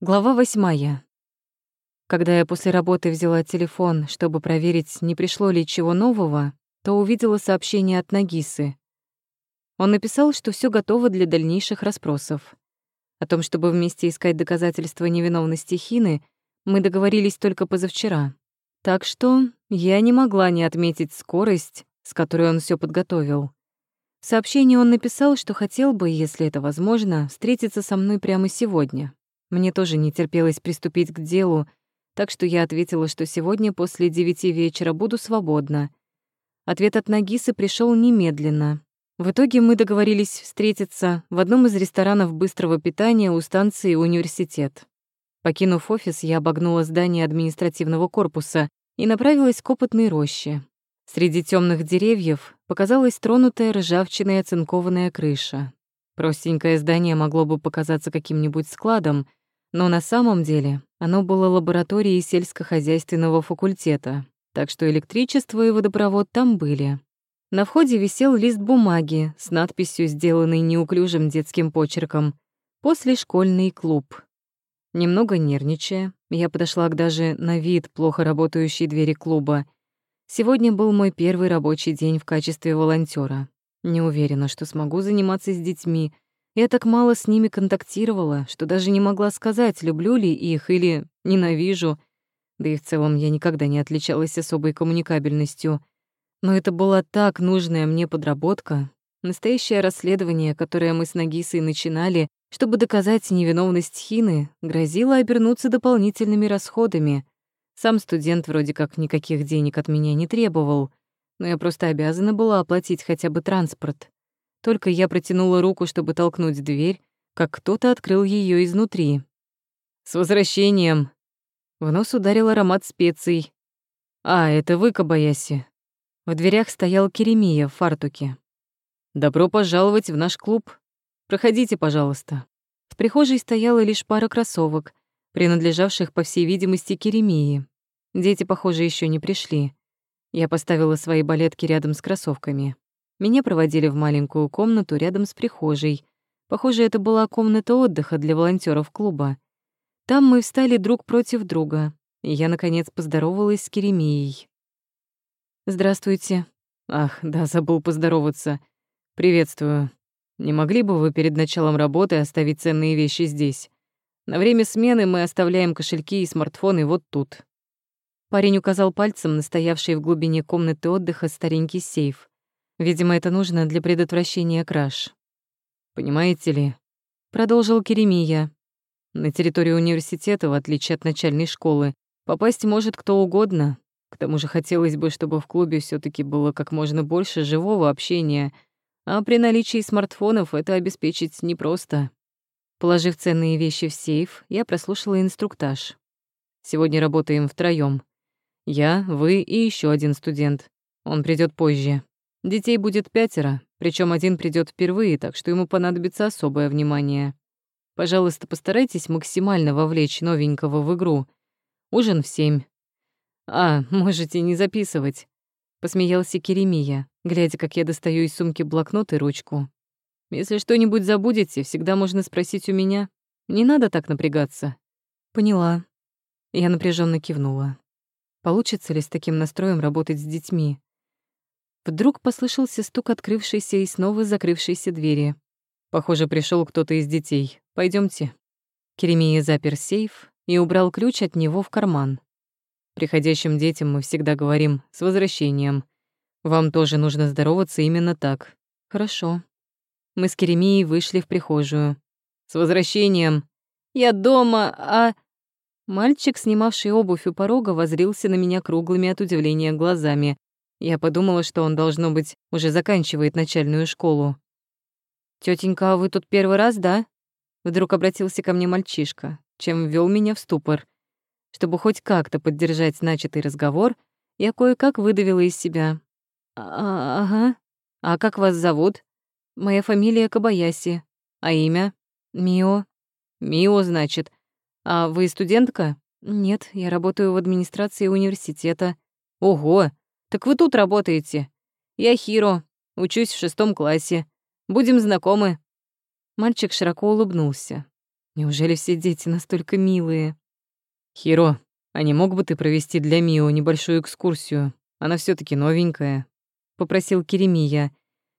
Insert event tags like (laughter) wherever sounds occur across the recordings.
Глава восьмая. Когда я после работы взяла телефон, чтобы проверить, не пришло ли чего нового, то увидела сообщение от Нагисы. Он написал, что все готово для дальнейших расспросов. О том, чтобы вместе искать доказательства невиновности Хины, мы договорились только позавчера. Так что я не могла не отметить скорость, с которой он все подготовил. В сообщении он написал, что хотел бы, если это возможно, встретиться со мной прямо сегодня. Мне тоже не терпелось приступить к делу, так что я ответила, что сегодня после девяти вечера буду свободна. Ответ от Нагисы пришел немедленно. В итоге мы договорились встретиться в одном из ресторанов быстрого питания у станции «Университет». Покинув офис, я обогнула здание административного корпуса и направилась к опытной роще. Среди темных деревьев показалась тронутая ржавчиной оцинкованная крыша. Простенькое здание могло бы показаться каким-нибудь складом, но на самом деле оно было лабораторией сельскохозяйственного факультета, так что электричество и водопровод там были. На входе висел лист бумаги с надписью, сделанной неуклюжим детским почерком «После школьный клуб». Немного нервничая, я подошла к даже на вид плохо работающей двери клуба. Сегодня был мой первый рабочий день в качестве волонтера. Не уверена, что смогу заниматься с детьми — я так мало с ними контактировала, что даже не могла сказать, люблю ли их или ненавижу. Да и в целом я никогда не отличалась особой коммуникабельностью. Но это была так нужная мне подработка, настоящее расследование, которое мы с Нагисой начинали, чтобы доказать невиновность Хины, грозило обернуться дополнительными расходами. Сам студент вроде как никаких денег от меня не требовал, но я просто обязана была оплатить хотя бы транспорт. Только я протянула руку, чтобы толкнуть дверь, как кто-то открыл ее изнутри. «С возвращением!» В нос ударил аромат специй. «А, это вы, Кабаяси!» В дверях стоял Керемия в фартуке. «Добро пожаловать в наш клуб. Проходите, пожалуйста». В прихожей стояла лишь пара кроссовок, принадлежавших, по всей видимости, Керемии. Дети, похоже, еще не пришли. Я поставила свои балетки рядом с кроссовками. Меня проводили в маленькую комнату рядом с прихожей. Похоже, это была комната отдыха для волонтеров клуба. Там мы встали друг против друга, и я, наконец, поздоровалась с Керемией. «Здравствуйте». «Ах, да, забыл поздороваться. Приветствую. Не могли бы вы перед началом работы оставить ценные вещи здесь? На время смены мы оставляем кошельки и смартфоны вот тут». Парень указал пальцем на стоявший в глубине комнаты отдыха старенький сейф. Видимо, это нужно для предотвращения краж. Понимаете ли, продолжил Керемия. На территорию университета, в отличие от начальной школы, попасть может кто угодно. К тому же хотелось бы, чтобы в клубе все таки было как можно больше живого общения, а при наличии смартфонов это обеспечить непросто. Положив ценные вещи в сейф, я прослушала инструктаж. Сегодня работаем втроём. Я, вы и еще один студент. Он придет позже. Детей будет пятеро, причем один придет впервые, так что ему понадобится особое внимание. Пожалуйста, постарайтесь максимально вовлечь новенького в игру. Ужин в семь. А, можете не записывать. Посмеялся Керемия, глядя, как я достаю из сумки блокнот и ручку. Если что-нибудь забудете, всегда можно спросить у меня. Не надо так напрягаться. Поняла. Я напряженно кивнула. Получится ли с таким настроем работать с детьми? Вдруг послышался стук открывшейся и снова закрывшейся двери. Похоже, пришел кто-то из детей. Пойдемте. Керемия запер сейф и убрал ключ от него в карман. Приходящим детям мы всегда говорим «с возвращением». Вам тоже нужно здороваться именно так. Хорошо. Мы с Керемией вышли в прихожую. «С возвращением!» «Я дома, а...» Мальчик, снимавший обувь у порога, возрился на меня круглыми от удивления глазами. Я подумала, что он, должно быть, уже заканчивает начальную школу. Тетенька, а вы тут первый раз, да?» Вдруг обратился ко мне мальчишка, чем ввел меня в ступор. Чтобы хоть как-то поддержать начатый разговор, я кое-как выдавила из себя. А «Ага. А как вас зовут?» «Моя фамилия Кабаяси. А имя?» «Мио». «Мио, значит. А вы студентка?» «Нет, я работаю в администрации университета». «Ого! «Так вы тут работаете. Я Хиро, учусь в шестом классе. Будем знакомы». Мальчик широко улыбнулся. Неужели все дети настолько милые? Хиро, а не мог бы ты провести для Мио небольшую экскурсию? Она все таки новенькая. Попросил Керемия,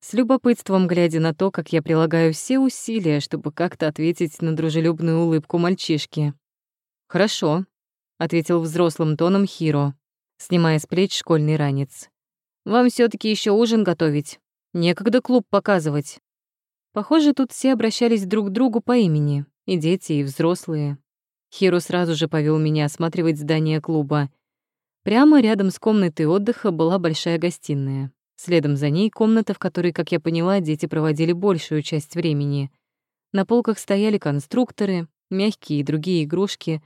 с любопытством глядя на то, как я прилагаю все усилия, чтобы как-то ответить на дружелюбную улыбку мальчишки. «Хорошо», — ответил взрослым тоном Хиро, снимая с плеч школьный ранец. «Вам все таки еще ужин готовить. Некогда клуб показывать». Похоже, тут все обращались друг к другу по имени, и дети, и взрослые. Хиро сразу же повел меня осматривать здание клуба. Прямо рядом с комнатой отдыха была большая гостиная. Следом за ней комната, в которой, как я поняла, дети проводили большую часть времени. На полках стояли конструкторы, мягкие и другие игрушки.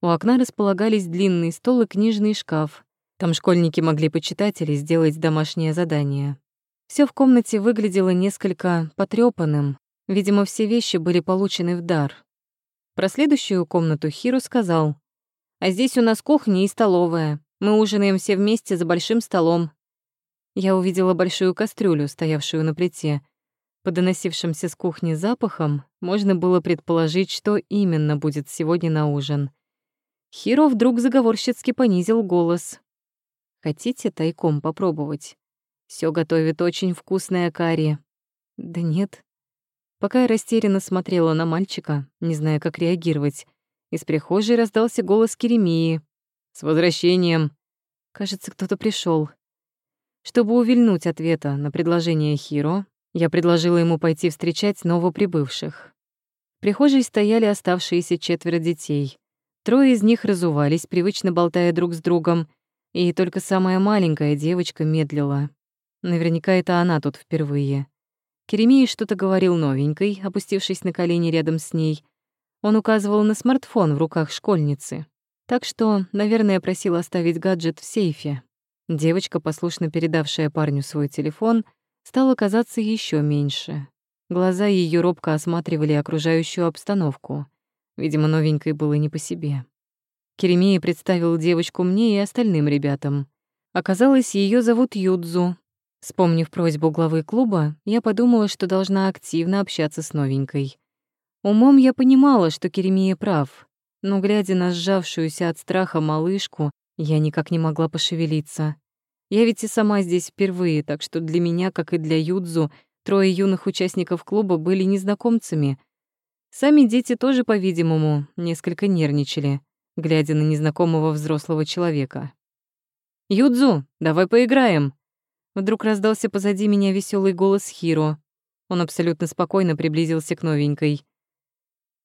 У окна располагались длинный стол и книжный шкаф. Там школьники могли почитать или сделать домашнее задание. Все в комнате выглядело несколько потрёпанным. Видимо, все вещи были получены в дар. Про следующую комнату Хиру сказал. «А здесь у нас кухня и столовая. Мы ужинаем все вместе за большим столом. Я увидела большую кастрюлю, стоявшую на плите. По доносившимся с кухни запахам можно было предположить, что именно будет сегодня на ужин. Хиро вдруг заговорщицки понизил голос. «Хотите тайком попробовать? Все готовит очень вкусная карри». «Да нет». Пока я растерянно смотрела на мальчика, не зная, как реагировать, из прихожей раздался голос Керемии. «С возвращением!» Кажется, кто-то пришел. Чтобы увильнуть ответа на предложение Хиро, я предложила ему пойти встречать новоприбывших. В прихожей стояли оставшиеся четверо детей. Трое из них разувались, привычно болтая друг с другом, и только самая маленькая девочка медлила. Наверняка это она тут впервые. Керемей что-то говорил новенькой, опустившись на колени рядом с ней. Он указывал на смартфон в руках школьницы. Так что, наверное, просил оставить гаджет в сейфе. Девочка, послушно передавшая парню свой телефон, стала казаться еще меньше. Глаза ее робко осматривали окружающую обстановку. Видимо, новенькой было не по себе. Керемия представил девочку мне и остальным ребятам. Оказалось, ее зовут Юдзу. Вспомнив просьбу главы клуба, я подумала, что должна активно общаться с новенькой. Умом я понимала, что Керемия прав, но, глядя на сжавшуюся от страха малышку, я никак не могла пошевелиться. Я ведь и сама здесь впервые, так что для меня, как и для Юдзу, трое юных участников клуба были незнакомцами. Сами дети тоже, по-видимому, несколько нервничали, глядя на незнакомого взрослого человека. «Юдзу, давай поиграем!» Вдруг раздался позади меня веселый голос Хиро. Он абсолютно спокойно приблизился к новенькой.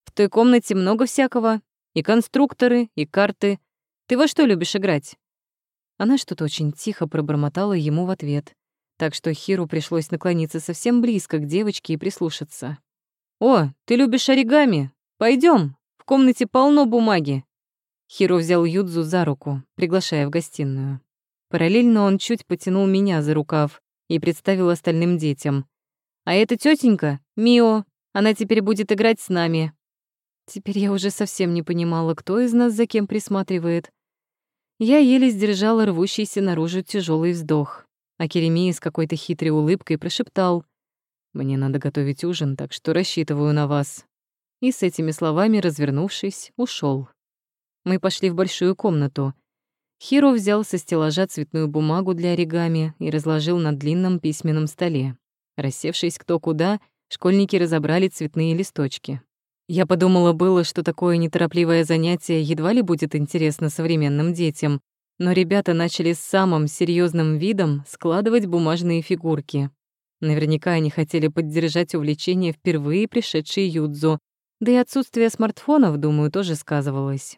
«В той комнате много всякого. И конструкторы, и карты. Ты во что любишь играть?» Она что-то очень тихо пробормотала ему в ответ, так что Хиру пришлось наклониться совсем близко к девочке и прислушаться. «О, ты любишь оригами? Пойдем, в комнате полно бумаги». Хиро взял Юдзу за руку, приглашая в гостиную. Параллельно он чуть потянул меня за рукав и представил остальным детям. «А эта тетенька Мио, она теперь будет играть с нами». Теперь я уже совсем не понимала, кто из нас за кем присматривает. Я еле сдержала рвущийся наружу тяжелый вздох, а Керемия с какой-то хитрой улыбкой прошептал «Мне надо готовить ужин, так что рассчитываю на вас». И с этими словами, развернувшись, ушел. Мы пошли в большую комнату. Хиро взял со стеллажа цветную бумагу для оригами и разложил на длинном письменном столе. Рассевшись кто куда, школьники разобрали цветные листочки. Я подумала было, что такое неторопливое занятие едва ли будет интересно современным детям, но ребята начали с самым серьезным видом складывать бумажные фигурки. Наверняка они хотели поддержать увлечение впервые пришедшей Юдзу, да и отсутствие смартфонов, думаю, тоже сказывалось.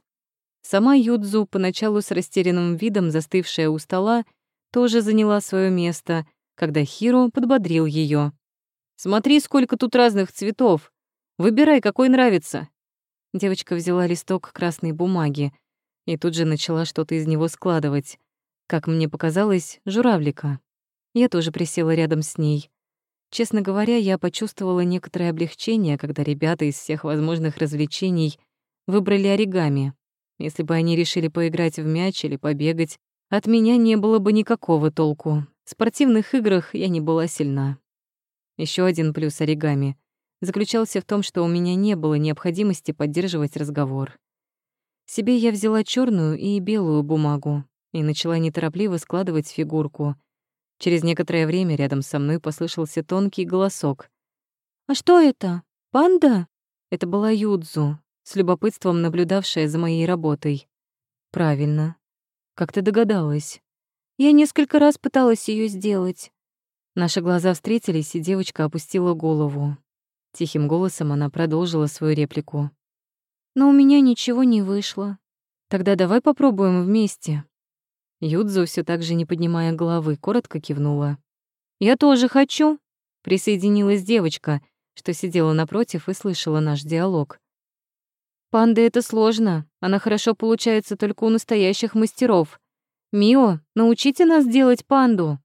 Сама Юдзу, поначалу с растерянным видом застывшая у стола, тоже заняла свое место, когда Хиро подбодрил ее. «Смотри, сколько тут разных цветов! Выбирай, какой нравится». Девочка взяла листок красной бумаги и тут же начала что-то из него складывать. Как мне показалось, журавлика. Я тоже присела рядом с ней. Честно говоря, я почувствовала некоторое облегчение, когда ребята из всех возможных развлечений выбрали оригами. Если бы они решили поиграть в мяч или побегать, от меня не было бы никакого толку. В спортивных играх я не была сильна. Еще один плюс оригами. заключался в том, что у меня не было необходимости поддерживать разговор. Себе я взяла черную и белую бумагу и начала неторопливо складывать фигурку. Через некоторое время рядом со мной послышался тонкий голосок. «А что это? Панда?» Это была Юдзу, с любопытством наблюдавшая за моей работой. «Правильно. Как ты догадалась?» «Я несколько раз пыталась ее сделать». Наши глаза встретились, и девочка опустила голову. Тихим голосом она продолжила свою реплику. «Но у меня ничего не вышло. Тогда давай попробуем вместе». Юдзу, все так же не поднимая головы, коротко кивнула. «Я тоже хочу», — присоединилась девочка, что сидела напротив и слышала наш диалог. «Панда — это сложно. Она хорошо получается только у настоящих мастеров. Мио, научите нас делать панду!»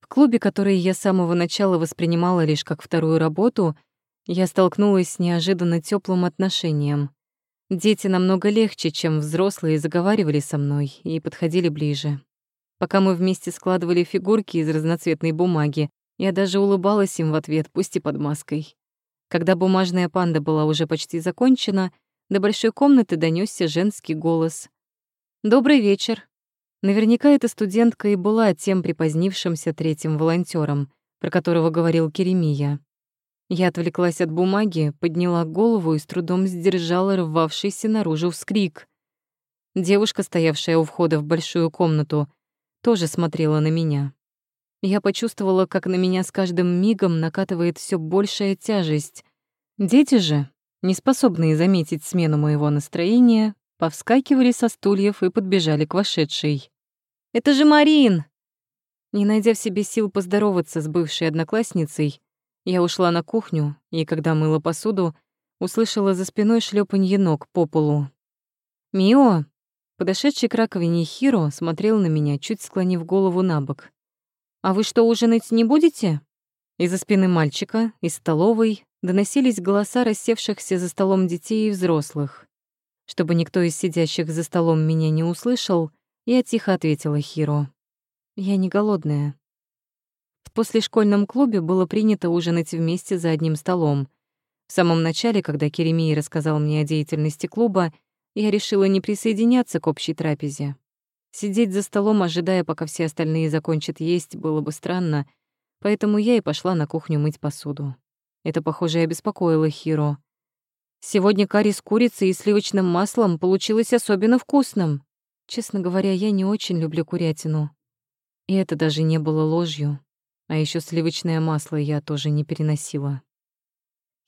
В клубе, который я с самого начала воспринимала лишь как вторую работу, я столкнулась с неожиданно теплым отношением. Дети намного легче, чем взрослые, заговаривали со мной и подходили ближе. Пока мы вместе складывали фигурки из разноцветной бумаги, я даже улыбалась им в ответ, пусть и под маской. Когда бумажная панда была уже почти закончена, до большой комнаты донесся женский голос. «Добрый вечер». Наверняка эта студентка и была тем припозднившимся третьим волонтером, про которого говорил Керемия. Я отвлеклась от бумаги, подняла голову и с трудом сдержала рвавшийся наружу вскрик. Девушка, стоявшая у входа в большую комнату, тоже смотрела на меня. Я почувствовала, как на меня с каждым мигом накатывает все большая тяжесть. Дети же, не способные заметить смену моего настроения, повскакивали со стульев и подбежали к вошедшей. «Это же Марин!» Не найдя в себе сил поздороваться с бывшей одноклассницей, я ушла на кухню и, когда мыла посуду, услышала за спиной шлепанье ног по полу. «Мио!» Подошедший к раковине Хиро смотрел на меня, чуть склонив голову на бок. «А вы что, ужинать не будете?» Из-за спины мальчика, из столовой, доносились голоса рассевшихся за столом детей и взрослых. Чтобы никто из сидящих за столом меня не услышал, я тихо ответила Хиро. «Я не голодная». В послешкольном клубе было принято ужинать вместе за одним столом. В самом начале, когда Керемий рассказал мне о деятельности клуба, я решила не присоединяться к общей трапезе. Сидеть за столом, ожидая, пока все остальные закончат есть, было бы странно, поэтому я и пошла на кухню мыть посуду. Это, похоже, обеспокоило Хиро. Сегодня карри с курицей и сливочным маслом получилось особенно вкусным. Честно говоря, я не очень люблю курятину. И это даже не было ложью. А еще сливочное масло я тоже не переносила.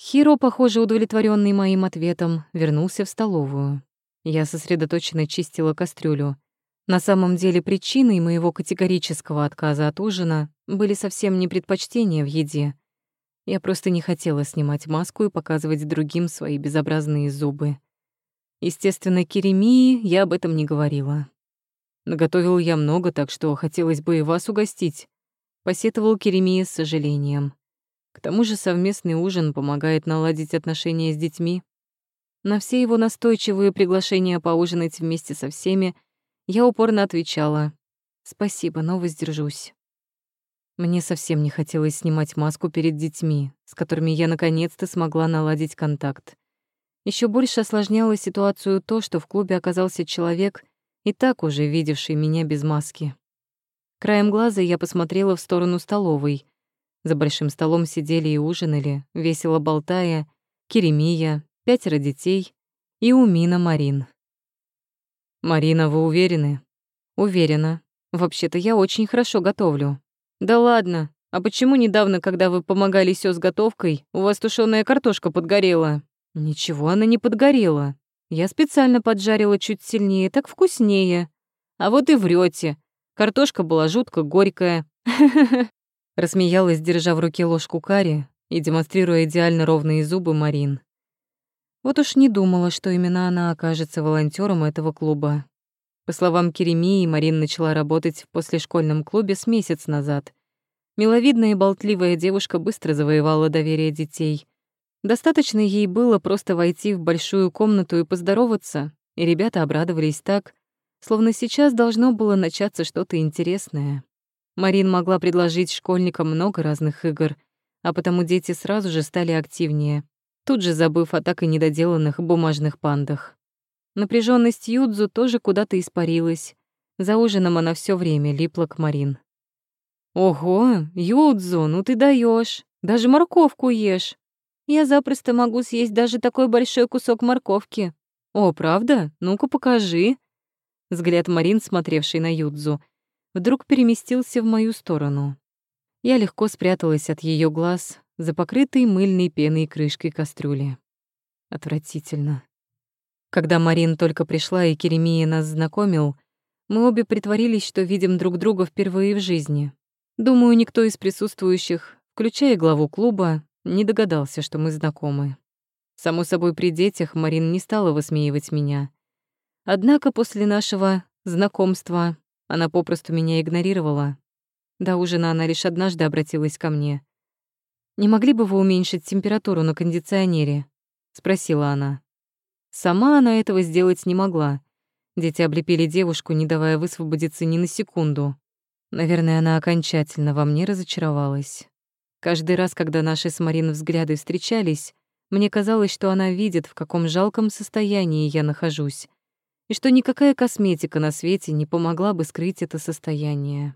Хиро, похоже, удовлетворенный моим ответом, вернулся в столовую. Я сосредоточенно чистила кастрюлю. На самом деле причиной моего категорического отказа от ужина были совсем не предпочтения в еде. Я просто не хотела снимать маску и показывать другим свои безобразные зубы. Естественно, Керемии я об этом не говорила. Наготовил я много, так что хотелось бы и вас угостить. Посетовал Керемия с сожалением. К тому же совместный ужин помогает наладить отношения с детьми. На все его настойчивые приглашения поужинать вместе со всеми я упорно отвечала «Спасибо, но воздержусь». Мне совсем не хотелось снимать маску перед детьми, с которыми я наконец-то смогла наладить контакт. Еще больше осложняло ситуацию то, что в клубе оказался человек, и так уже видевший меня без маски. Краем глаза я посмотрела в сторону столовой. За большим столом сидели и ужинали, весело болтая, Керемия, пятеро детей и Умина Марин. «Марина, вы уверены?» «Уверена. Вообще-то я очень хорошо готовлю». «Да ладно. А почему недавно, когда вы помогали Сё с готовкой, у вас тушёная картошка подгорела?» «Ничего она не подгорела. Я специально поджарила чуть сильнее, так вкуснее». «А вот и врете. Картошка была жутко горькая». (laughs) Рассмеялась, держа в руке ложку карри и демонстрируя идеально ровные зубы Марин. Вот уж не думала, что именно она окажется волонтером этого клуба. По словам Керемии, Марин начала работать в послешкольном клубе с месяц назад. Миловидная и болтливая девушка быстро завоевала доверие детей. Достаточно ей было просто войти в большую комнату и поздороваться, и ребята обрадовались так, словно сейчас должно было начаться что-то интересное. Марин могла предложить школьникам много разных игр, а потому дети сразу же стали активнее, тут же забыв о так и недоделанных бумажных пандах. Напряженность Юдзу тоже куда-то испарилась. За ужином она все время липла к Марин. «Ого, Юдзу, ну ты даешь, Даже морковку ешь. Я запросто могу съесть даже такой большой кусок морковки. О, правда? Ну-ка покажи». Взгляд Марин, смотревший на Юдзу, вдруг переместился в мою сторону. Я легко спряталась от ее глаз за покрытой мыльной пеной крышкой кастрюли. Отвратительно. Когда Марин только пришла и Керемия нас знакомил, мы обе притворились, что видим друг друга впервые в жизни. Думаю, никто из присутствующих, включая главу клуба, не догадался, что мы знакомы. Само собой, при детях Марин не стала высмеивать меня. Однако после нашего знакомства она попросту меня игнорировала. До ужина она лишь однажды обратилась ко мне. «Не могли бы вы уменьшить температуру на кондиционере?» — спросила она. Сама она этого сделать не могла. Дети облепили девушку, не давая высвободиться ни на секунду. Наверное, она окончательно во мне разочаровалась. Каждый раз, когда наши с Марин взгляды встречались, мне казалось, что она видит, в каком жалком состоянии я нахожусь, и что никакая косметика на свете не помогла бы скрыть это состояние.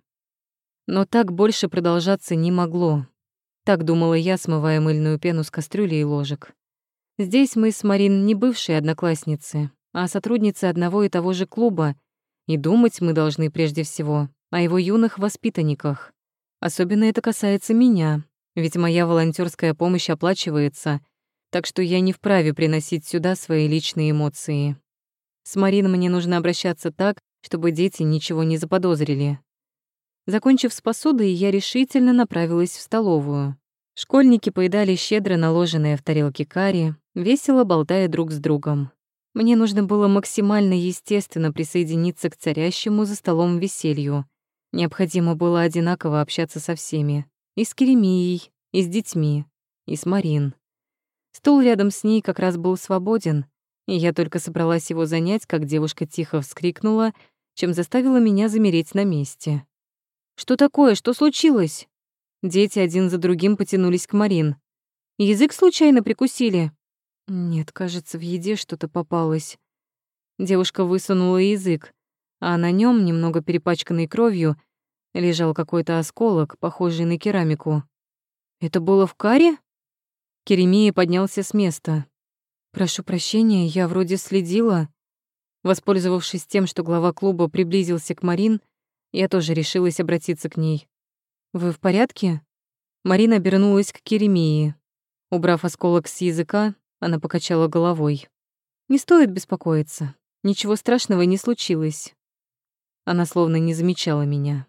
Но так больше продолжаться не могло. Так думала я, смывая мыльную пену с кастрюли и ложек. Здесь мы с Марин не бывшие одноклассницы, а сотрудницы одного и того же клуба, и думать мы должны прежде всего о его юных воспитанниках. Особенно это касается меня, ведь моя волонтерская помощь оплачивается, так что я не вправе приносить сюда свои личные эмоции. С Мариной мне нужно обращаться так, чтобы дети ничего не заподозрили. Закончив с посудой, я решительно направилась в столовую. Школьники поедали щедро наложенные в тарелки карри, весело болтая друг с другом. Мне нужно было максимально естественно присоединиться к царящему за столом веселью, Необходимо было одинаково общаться со всеми. И с Керемией, и с детьми, и с Марин. Стул рядом с ней как раз был свободен, и я только собралась его занять, как девушка тихо вскрикнула, чем заставила меня замереть на месте. «Что такое? Что случилось?» Дети один за другим потянулись к Марин. «Язык случайно прикусили?» «Нет, кажется, в еде что-то попалось». Девушка высунула язык, а на нем, немного перепачканный кровью, лежал какой-то осколок, похожий на керамику. «Это было в каре?» Керемия поднялся с места. «Прошу прощения, я вроде следила». Воспользовавшись тем, что глава клуба приблизился к Марин, я тоже решилась обратиться к ней. «Вы в порядке?» Марина обернулась к Керемии. Убрав осколок с языка, она покачала головой. «Не стоит беспокоиться. Ничего страшного не случилось. Она словно не замечала меня.